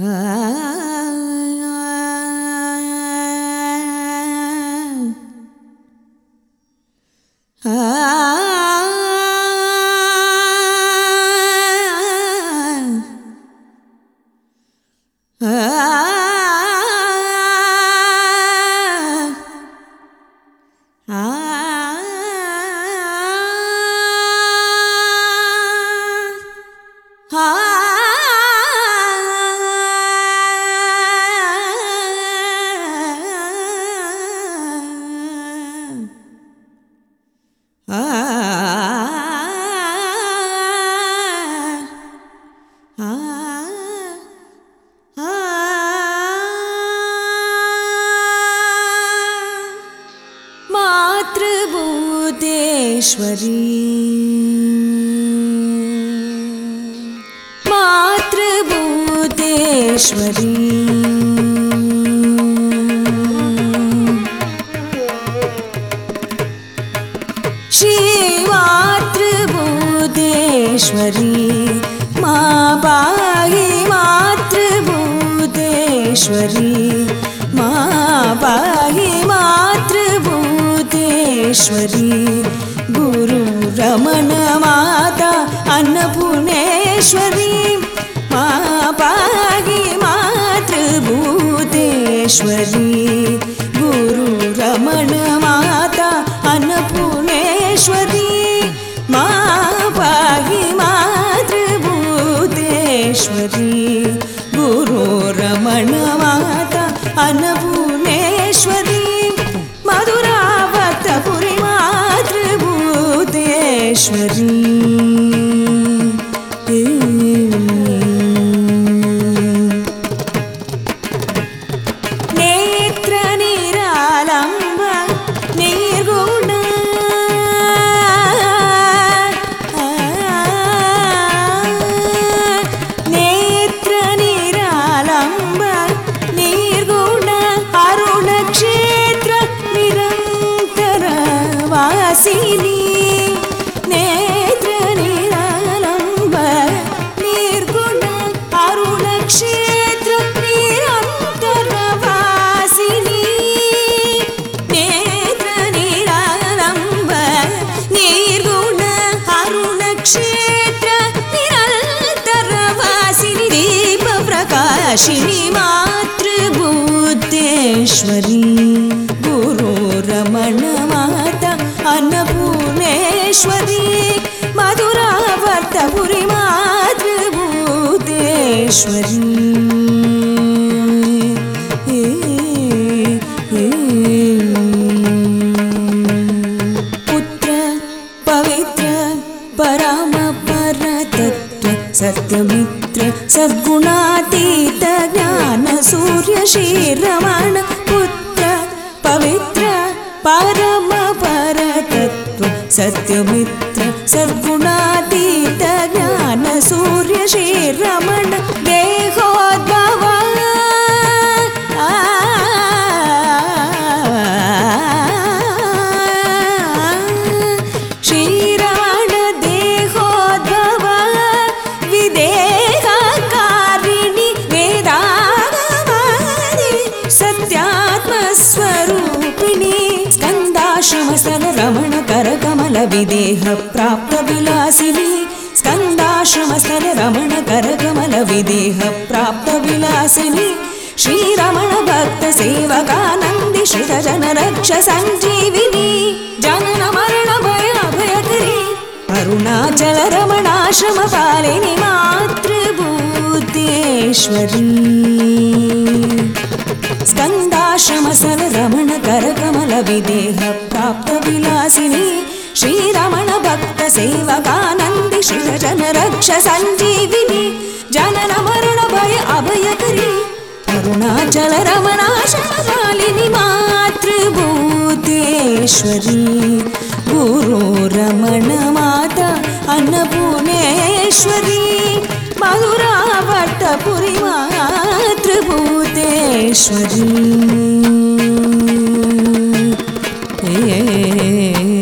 Ah. मातृभूतेश्वरी मातृभूतेश्वरी। श्रीमातृभूतेश्वरी। मा पाहि मातृभूतेश्वरी। मा पाहि मातृभूतेश्वरी गुरुरमणमाता अन्नपूर्णेश्वरी मा पाहि मातृभूतेश्वरी गुरुरमणमाता अन्नपूर्णेश्वरी मा पाहि मातृभूतेश्वरी ஈஸ்வரி நேத்திர நீராலம்ப நீர்குண நேத்திர நீராலம்ப நீர்குண அருணக்ஷேத்திர நிரந்தர வாசினி दीपप्रकाशिनि मातृभूतेश्वरी गुरुरमणमाता अन्नपूर्णेश्वरी। मधुरावर्तपुरि मातृभूतेश्वरी पुत्र सद्गुणातीत ज्ञान सूर्य श्रीरमण पुत्र पवित्र परम परतत्व सत्यमित्र सद्गुणातीत रमण करकमल विदेह प्राप्त विलासिनि स्कन्दाश्रमसल रमण करकमल विदेह प्राप्त विलासिनि श्रीरमण भक्त सेवकानन्दि श्रित जन रक्ष सञ्जीविनी जनन मरण भय अभयकरी अरुणाचल रमणाश्रम पालिनि मातृभूतेश्वरी। स्कन्दाश्रमसल रमण करकमल विदेह प्राप्त श्रीरमण भक्त सेवकानन्दि जन रक्ष सञ्जीविनी जनन मरण भय अभयकरी अरुणाचल रमणाशमालिनि मातृभूतेश्वरी गुरुरमणमाता अन्नपूर्णेश्वरी मधुरावर्तपुरि मातृभूतेश्वरी হে